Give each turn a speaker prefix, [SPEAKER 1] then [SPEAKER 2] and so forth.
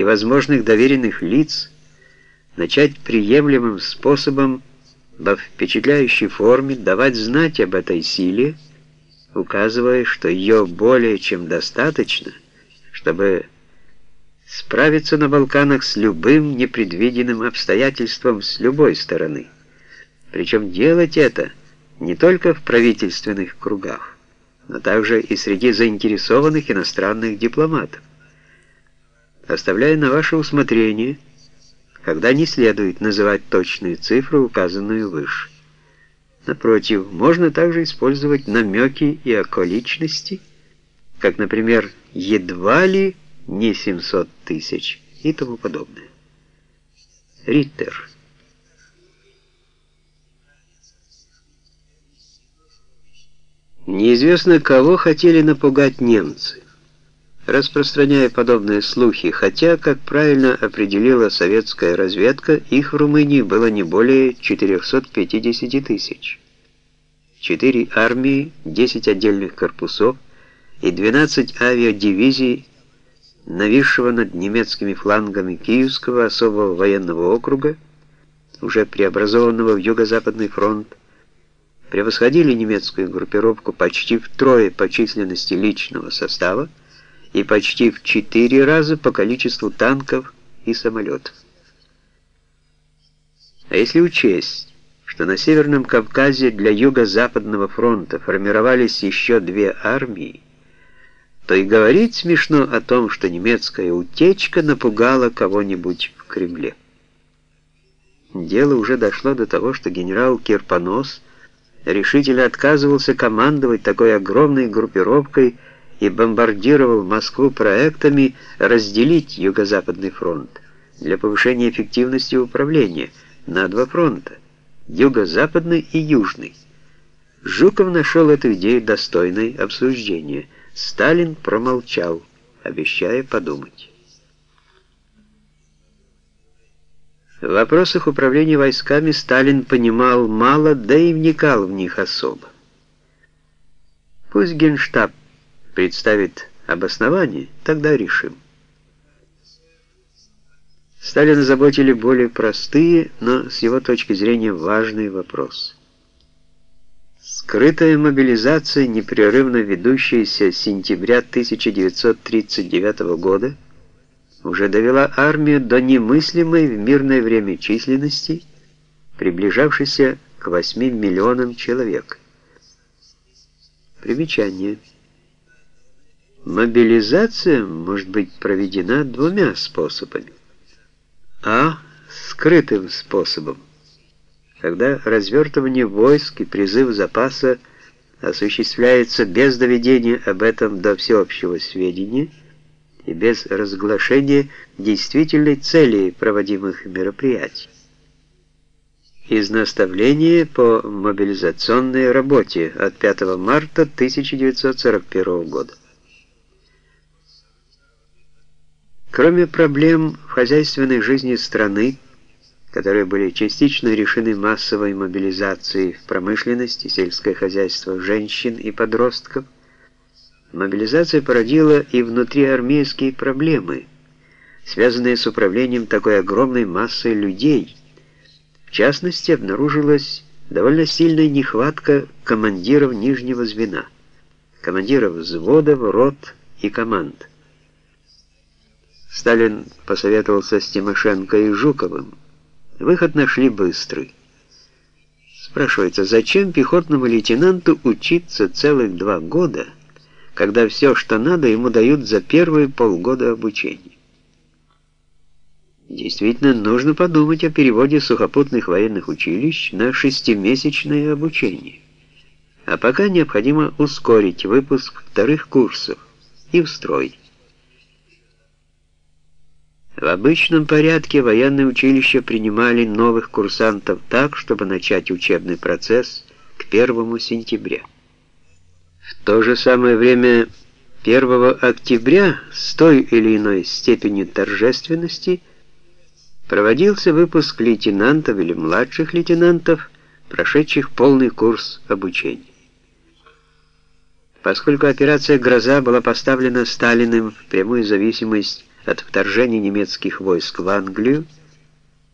[SPEAKER 1] и возможных доверенных лиц начать приемлемым способом во впечатляющей форме давать знать об этой силе, указывая, что ее более чем достаточно, чтобы справиться на Балканах с любым непредвиденным обстоятельством с любой стороны. Причем делать это не только в правительственных кругах, но также и среди заинтересованных иностранных дипломатов. Оставляя на ваше усмотрение, когда не следует называть точную цифру, указанную выше. Напротив, можно также использовать намеки и околичности, как, например, «едва ли не 700 тысяч» и тому подобное. Риттер. Неизвестно, кого хотели напугать немцы, распространяя подобные слухи, хотя, как правильно определила советская разведка, их в Румынии было не более 450 тысяч. Четыре армии, 10 отдельных корпусов и 12 авиадивизий, нависшего над немецкими флангами Киевского особого военного округа, уже преобразованного в Юго-Западный фронт, превосходили немецкую группировку почти втрое по численности личного состава и почти в четыре раза по количеству танков и самолетов. А если учесть, что на Северном Кавказе для Юго-Западного фронта формировались еще две армии, то и говорить смешно о том, что немецкая утечка напугала кого-нибудь в Кремле. Дело уже дошло до того, что генерал Кирпонос решительно отказывался командовать такой огромной группировкой и бомбардировал Москву проектами разделить Юго-Западный фронт для повышения эффективности управления на два фронта – Юго-Западный и Южный. Жуков нашел эту идею достойной обсуждения. Сталин промолчал, обещая подумать. В вопросах управления войсками Сталин понимал мало, да и вникал в них особо. Пусть Генштаб представит обоснование, тогда решим. Сталина заботили более простые, но с его точки зрения важные вопросы. Скрытая мобилизация, непрерывно ведущаяся с сентября 1939 года, уже довела армию до немыслимой в мирное время численности, приближавшейся к 8 миллионам человек. Примечание. Мобилизация может быть проведена двумя способами. А. Скрытым способом, когда развертывание войск и призыв запаса осуществляется без доведения об этом до всеобщего сведения, и без разглашения действительной цели проводимых мероприятий. Из наставления по мобилизационной работе от 5 марта 1941 года. Кроме проблем в хозяйственной жизни страны, которые были частично решены массовой мобилизацией в промышленности, сельское хозяйство женщин и подростков, Мобилизация породила и внутриармейские проблемы, связанные с управлением такой огромной массой людей. В частности, обнаружилась довольно сильная нехватка командиров нижнего звена, командиров взводов, рот и команд. Сталин посоветовался с Тимошенко и Жуковым. Выход нашли быстрый. Спрашивается, зачем пехотному лейтенанту учиться целых два года, когда все, что надо, ему дают за первые полгода обучения. Действительно, нужно подумать о переводе сухопутных военных училищ на шестимесячное обучение. А пока необходимо ускорить выпуск вторых курсов и в строй. В обычном порядке военные училища принимали новых курсантов так, чтобы начать учебный процесс к 1 сентября. В то же самое время 1 октября с той или иной степенью торжественности проводился выпуск лейтенантов или младших лейтенантов, прошедших полный курс обучения. Поскольку операция «Гроза» была поставлена Сталиным в прямую зависимость от вторжения немецких войск в Англию,